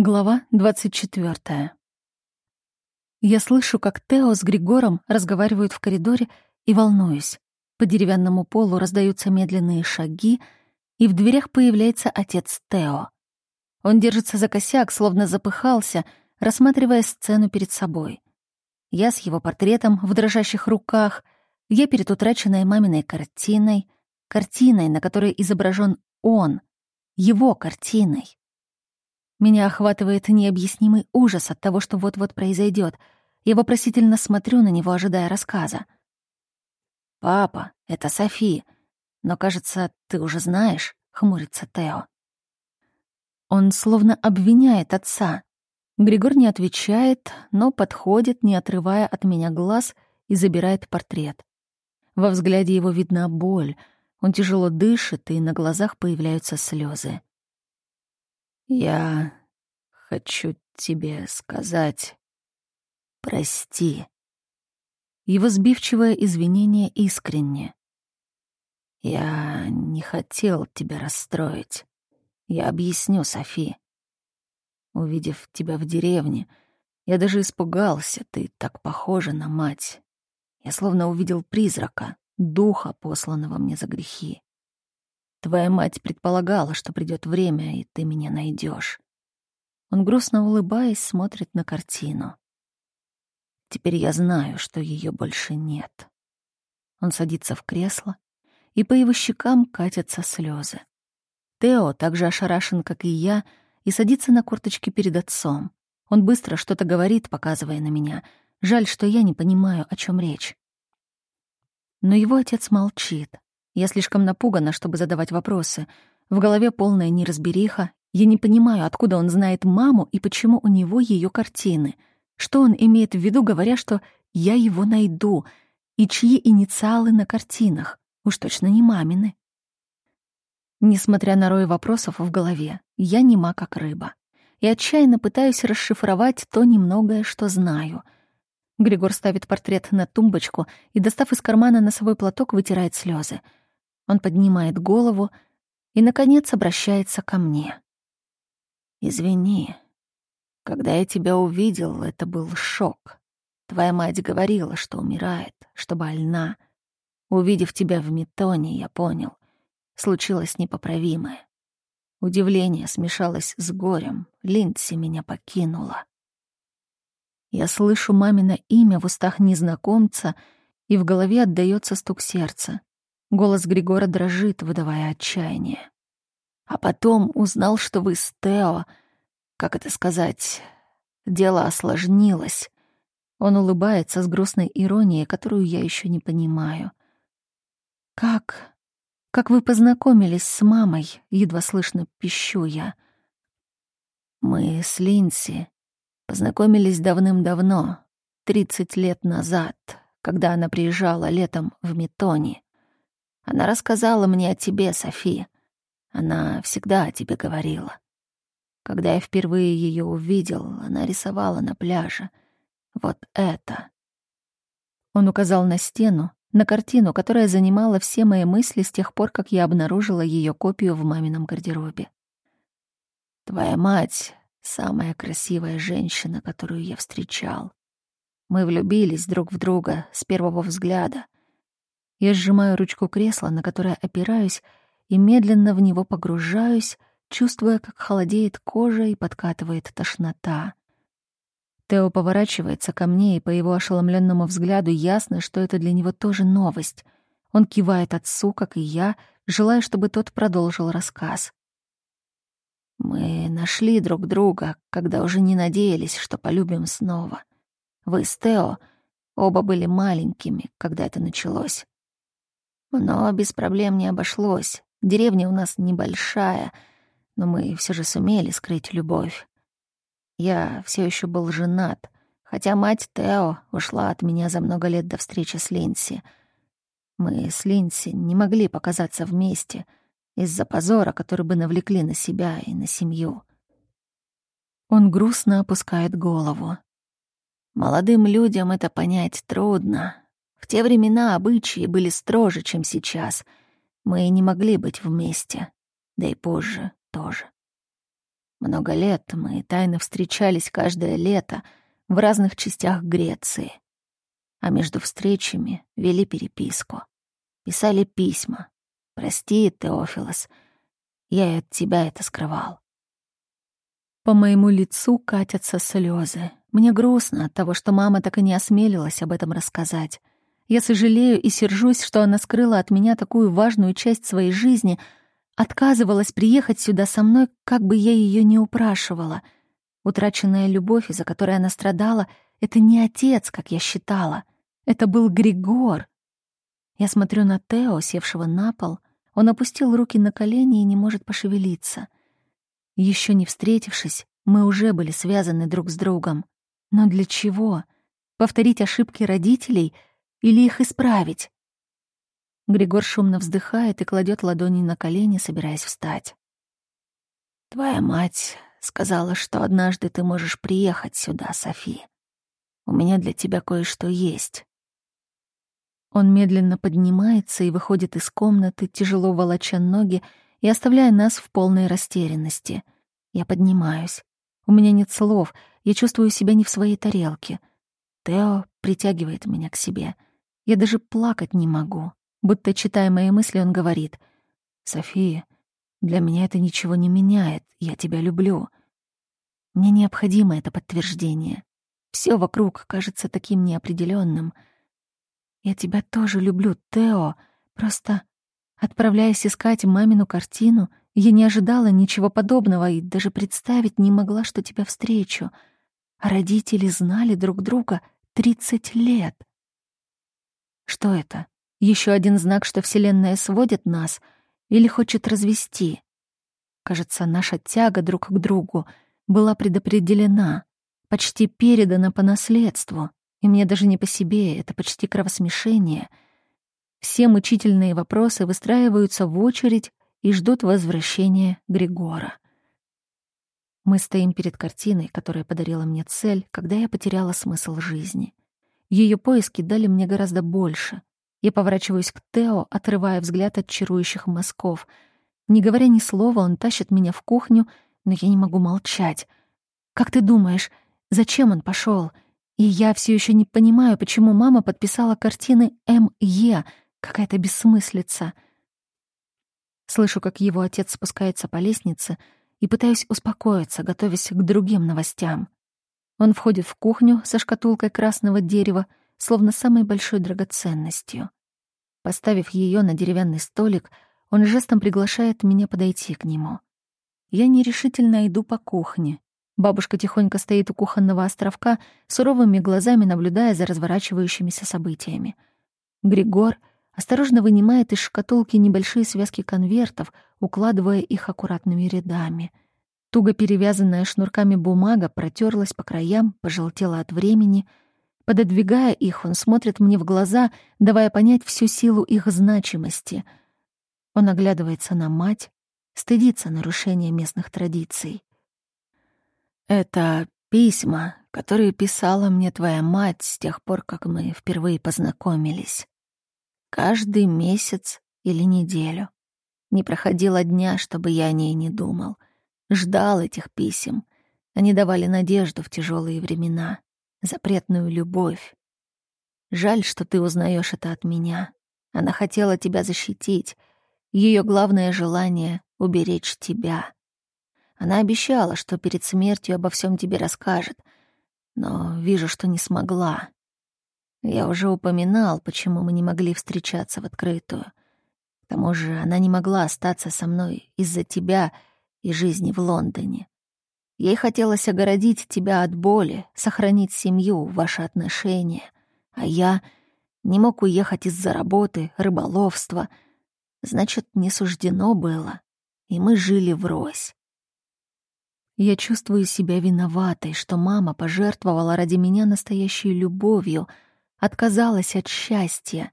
Глава 24. Я слышу, как Тео с Григором разговаривают в коридоре и волнуюсь. По деревянному полу раздаются медленные шаги, и в дверях появляется отец Тео. Он держится за косяк, словно запыхался, рассматривая сцену перед собой. Я с его портретом в дрожащих руках, я перед утраченной маминой картиной, картиной, на которой изображен он, его картиной. Меня охватывает необъяснимый ужас от того, что вот-вот произойдет. Я вопросительно смотрю на него, ожидая рассказа. «Папа, это Софи. Но, кажется, ты уже знаешь», — хмурится Тео. Он словно обвиняет отца. Григор не отвечает, но подходит, не отрывая от меня глаз, и забирает портрет. Во взгляде его видна боль. Он тяжело дышит, и на глазах появляются слезы. Я хочу тебе сказать «прости». Его сбивчивое извинение искренне. Я не хотел тебя расстроить. Я объясню, Софи. Увидев тебя в деревне, я даже испугался, ты так похожа на мать. Я словно увидел призрака, духа, посланного мне за грехи. Твоя мать предполагала, что придет время, и ты меня найдешь. Он грустно улыбаясь смотрит на картину. Теперь я знаю, что ее больше нет. Он садится в кресло, и по его щекам катятся слезы. Тео также ошарашен, как и я, и садится на корточки перед отцом. Он быстро что-то говорит, показывая на меня. Жаль, что я не понимаю, о чем речь. Но его отец молчит, я слишком напугана, чтобы задавать вопросы. В голове полная неразбериха. Я не понимаю, откуда он знает маму и почему у него ее картины. Что он имеет в виду, говоря, что «я его найду», и чьи инициалы на картинах. Уж точно не мамины. Несмотря на рой вопросов в голове, я нема как рыба. И отчаянно пытаюсь расшифровать то немногое, что знаю. Григор ставит портрет на тумбочку и, достав из кармана носовой платок, вытирает слезы. Он поднимает голову и, наконец, обращается ко мне. «Извини, когда я тебя увидел, это был шок. Твоя мать говорила, что умирает, что больна. Увидев тебя в метоне, я понял, случилось непоправимое. Удивление смешалось с горем. Линдси меня покинула. Я слышу мамино имя в устах незнакомца, и в голове отдаётся стук сердца. Голос Григора дрожит, выдавая отчаяние. А потом узнал, что вы с Тео, как это сказать, дело осложнилось. Он улыбается с грустной иронией, которую я еще не понимаю. «Как? Как вы познакомились с мамой?» — едва слышно пищу я. «Мы с Линси познакомились давным-давно, тридцать лет назад, когда она приезжала летом в Метони. Она рассказала мне о тебе, Софи. Она всегда о тебе говорила. Когда я впервые ее увидел, она рисовала на пляже. Вот это. Он указал на стену, на картину, которая занимала все мои мысли с тех пор, как я обнаружила ее копию в мамином гардеробе. Твоя мать — самая красивая женщина, которую я встречал. Мы влюбились друг в друга с первого взгляда — я сжимаю ручку кресла, на которое опираюсь, и медленно в него погружаюсь, чувствуя, как холодеет кожа и подкатывает тошнота. Тео поворачивается ко мне, и по его ошеломленному взгляду ясно, что это для него тоже новость. Он кивает отцу, как и я, желая, чтобы тот продолжил рассказ. Мы нашли друг друга, когда уже не надеялись, что полюбим снова. Вы с Тео оба были маленькими, когда это началось. Но без проблем не обошлось. Деревня у нас небольшая, но мы все же сумели скрыть любовь. Я все еще был женат, хотя мать Тео ушла от меня за много лет до встречи с Линси. Мы с Линси не могли показаться вместе из-за позора, который бы навлекли на себя и на семью. Он грустно опускает голову. Молодым людям это понять трудно, в те времена обычаи были строже, чем сейчас. Мы не могли быть вместе, да и позже тоже. Много лет мы тайно встречались каждое лето в разных частях Греции. А между встречами вели переписку. Писали письма. «Прости, Теофилос, я и от тебя это скрывал». По моему лицу катятся слезы. Мне грустно от того, что мама так и не осмелилась об этом рассказать. Я сожалею и сержусь, что она скрыла от меня такую важную часть своей жизни, отказывалась приехать сюда со мной, как бы я ее не упрашивала. Утраченная любовь, из-за которой она страдала, — это не отец, как я считала. Это был Григор. Я смотрю на Тео, севшего на пол. Он опустил руки на колени и не может пошевелиться. Еще не встретившись, мы уже были связаны друг с другом. Но для чего? Повторить ошибки родителей или их исправить? Григор шумно вздыхает и кладет ладони на колени, собираясь встать. «Твоя мать сказала, что однажды ты можешь приехать сюда, Софи. У меня для тебя кое-что есть». Он медленно поднимается и выходит из комнаты, тяжело волоча ноги и оставляя нас в полной растерянности. Я поднимаюсь. У меня нет слов, я чувствую себя не в своей тарелке. Тео притягивает меня к себе. Я даже плакать не могу. Будто, читая мои мысли, он говорит. «София, для меня это ничего не меняет. Я тебя люблю». Мне необходимо это подтверждение. Все вокруг кажется таким неопределенным. Я тебя тоже люблю, Тео. Просто, отправляясь искать мамину картину, я не ожидала ничего подобного и даже представить не могла, что тебя встречу. А родители знали друг друга тридцать лет. Что это? Еще один знак, что Вселенная сводит нас или хочет развести? Кажется, наша тяга друг к другу была предопределена, почти передана по наследству, и мне даже не по себе, это почти кровосмешение. Все мучительные вопросы выстраиваются в очередь и ждут возвращения Григора. Мы стоим перед картиной, которая подарила мне цель, когда я потеряла смысл жизни. Ее поиски дали мне гораздо больше. Я поворачиваюсь к Тео, отрывая взгляд от чарующих мазков. Не говоря ни слова, он тащит меня в кухню, но я не могу молчать. «Как ты думаешь, зачем он пошел? И я все еще не понимаю, почему мама подписала картины М.Е. Какая-то бессмыслица». Слышу, как его отец спускается по лестнице и пытаюсь успокоиться, готовясь к другим новостям. Он входит в кухню со шкатулкой красного дерева, словно самой большой драгоценностью. Поставив ее на деревянный столик, он жестом приглашает меня подойти к нему. Я нерешительно иду по кухне. Бабушка тихонько стоит у кухонного островка, суровыми глазами наблюдая за разворачивающимися событиями. Григор осторожно вынимает из шкатулки небольшие связки конвертов, укладывая их аккуратными рядами. Туго перевязанная шнурками бумага протерлась по краям, пожелтела от времени. Пододвигая их, он смотрит мне в глаза, давая понять всю силу их значимости. Он оглядывается на мать, стыдится нарушения местных традиций. «Это письма, которые писала мне твоя мать с тех пор, как мы впервые познакомились. Каждый месяц или неделю. Не проходило дня, чтобы я о ней не думал. Ждал этих писем. Они давали надежду в тяжелые времена, запретную любовь. Жаль, что ты узнаешь это от меня. Она хотела тебя защитить. Ее главное желание — уберечь тебя. Она обещала, что перед смертью обо всем тебе расскажет, но вижу, что не смогла. Я уже упоминал, почему мы не могли встречаться в открытую. К тому же она не могла остаться со мной из-за тебя и жизни в Лондоне. Ей хотелось огородить тебя от боли, сохранить семью, ваши отношения. А я не мог уехать из-за работы, рыболовства. Значит, не суждено было. И мы жили врозь. Я чувствую себя виноватой, что мама пожертвовала ради меня настоящей любовью — отказалась от счастья.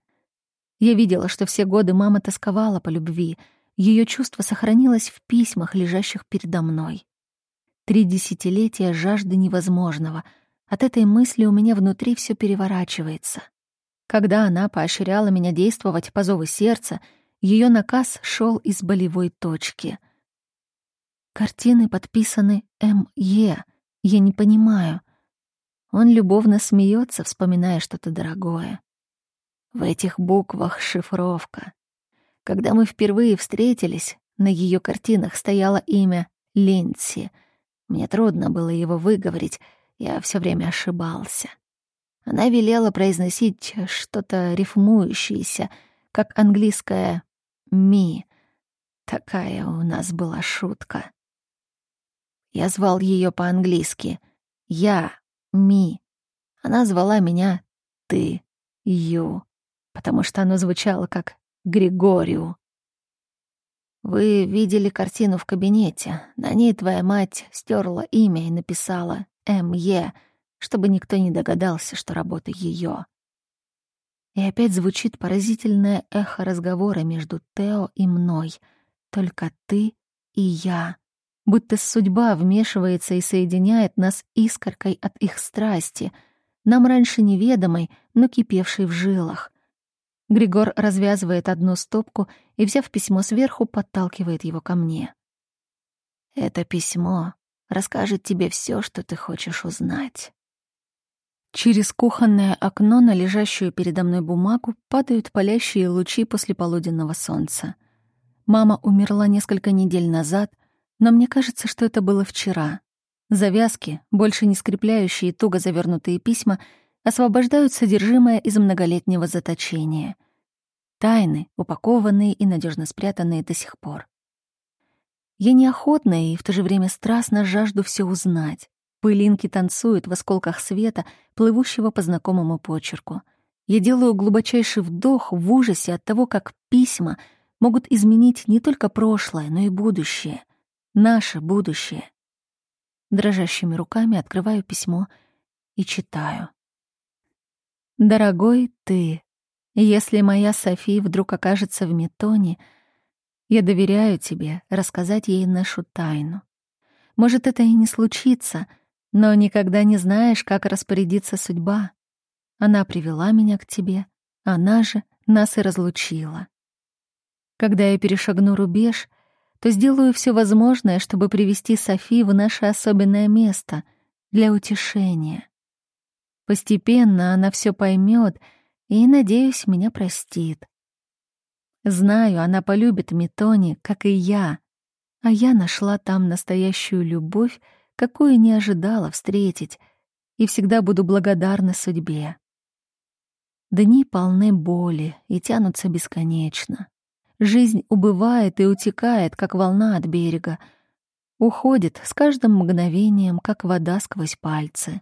Я видела, что все годы мама тосковала по любви. Ее чувство сохранилось в письмах, лежащих передо мной. Три десятилетия жажды невозможного. От этой мысли у меня внутри все переворачивается. Когда она поощряла меня действовать по зову сердца, ее наказ шел из болевой точки. Картины подписаны М.Е. Я не понимаю. Он любовно смеется, вспоминая что-то дорогое. В этих буквах шифровка. Когда мы впервые встретились, на ее картинах стояло имя Линдси. Мне трудно было его выговорить, я все время ошибался. Она велела произносить что-то рифмующееся, как английское «ми». Такая у нас была шутка. Я звал ее по-английски «я», «ми». Она звала меня «ты», «ю», потому что оно звучало как «Григорию». Вы видели картину в кабинете. На ней твоя мать стерла имя и написала «М.Е», чтобы никто не догадался, что работа ее. И опять звучит поразительное эхо разговора между Тео и мной. Только ты и я. Будто судьба вмешивается и соединяет нас искоркой от их страсти, нам раньше неведомой, но кипевшей в жилах. Григор развязывает одну стопку и, взяв письмо сверху, подталкивает его ко мне. «Это письмо расскажет тебе все, что ты хочешь узнать». Через кухонное окно на лежащую передо мной бумагу падают палящие лучи после полуденного солнца. Мама умерла несколько недель назад, но мне кажется, что это было вчера. Завязки, больше не скрепляющие туго завернутые письма, освобождают содержимое из многолетнего заточения. Тайны, упакованные и надежно спрятанные до сих пор. Я неохотно и в то же время страстно жажду все узнать. Пылинки танцуют в осколках света, плывущего по знакомому почерку. Я делаю глубочайший вдох в ужасе от того, как письма могут изменить не только прошлое, но и будущее. Наше будущее. Дрожащими руками открываю письмо и читаю. «Дорогой ты, если моя Софи вдруг окажется в Метоне, я доверяю тебе рассказать ей нашу тайну. Может, это и не случится — но никогда не знаешь, как распорядится судьба. Она привела меня к тебе, она же нас и разлучила. Когда я перешагну рубеж, то сделаю все возможное, чтобы привести Софи в наше особенное место для утешения. Постепенно она все поймет и, надеюсь, меня простит. Знаю, она полюбит Метони, как и я, а я нашла там настоящую любовь какую не ожидала встретить, и всегда буду благодарна судьбе. Дни полны боли и тянутся бесконечно. Жизнь убывает и утекает, как волна от берега. Уходит с каждым мгновением, как вода сквозь пальцы.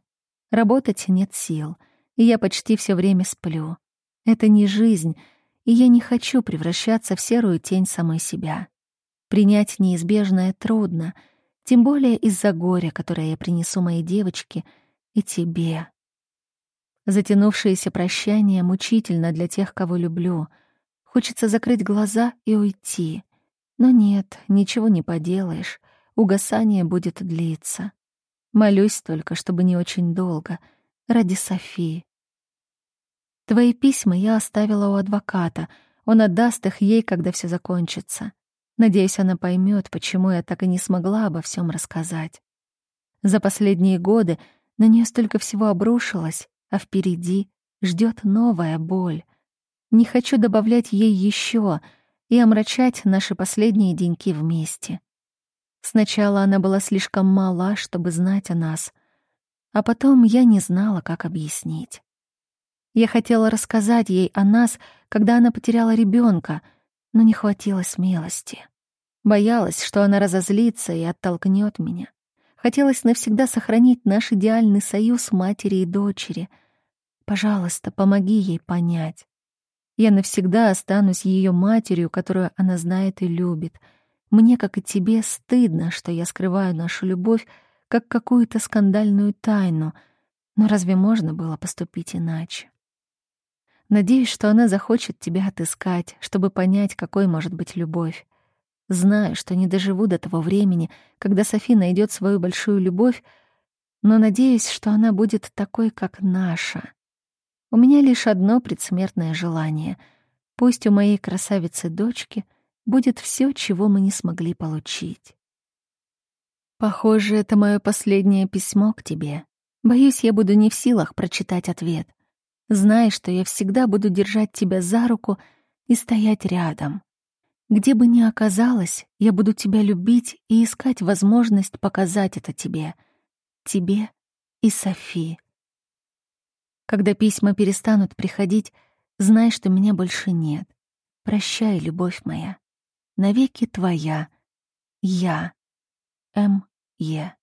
Работать нет сил, и я почти все время сплю. Это не жизнь, и я не хочу превращаться в серую тень самой себя. Принять неизбежное трудно — тем более из-за горя, которое я принесу моей девочке и тебе. Затянувшееся прощание мучительно для тех, кого люблю. Хочется закрыть глаза и уйти. Но нет, ничего не поделаешь. Угасание будет длиться. Молюсь только, чтобы не очень долго. Ради Софии. Твои письма я оставила у адвоката. Он отдаст их ей, когда все закончится. Надеюсь, она поймет, почему я так и не смогла обо всем рассказать. За последние годы на нее столько всего обрушилось, а впереди ждет новая боль. Не хочу добавлять ей еще и омрачать наши последние деньки вместе. Сначала она была слишком мала, чтобы знать о нас, а потом я не знала, как объяснить. Я хотела рассказать ей о нас, когда она потеряла ребенка — но не хватило смелости. Боялась, что она разозлится и оттолкнет меня. Хотелось навсегда сохранить наш идеальный союз матери и дочери. Пожалуйста, помоги ей понять. Я навсегда останусь ее матерью, которую она знает и любит. Мне, как и тебе, стыдно, что я скрываю нашу любовь как какую-то скандальную тайну. Но разве можно было поступить иначе? Надеюсь, что она захочет тебя отыскать, чтобы понять, какой может быть любовь. Знаю, что не доживу до того времени, когда Софи найдет свою большую любовь, но надеюсь, что она будет такой, как наша. У меня лишь одно предсмертное желание. Пусть у моей красавицы-дочки будет все, чего мы не смогли получить. Похоже, это мое последнее письмо к тебе. Боюсь, я буду не в силах прочитать ответ. Знай, что я всегда буду держать тебя за руку и стоять рядом. Где бы ни оказалась, я буду тебя любить и искать возможность показать это тебе. Тебе и Софи. Когда письма перестанут приходить, знай, что меня больше нет. Прощай, любовь моя. Навеки твоя. Я. М. Е.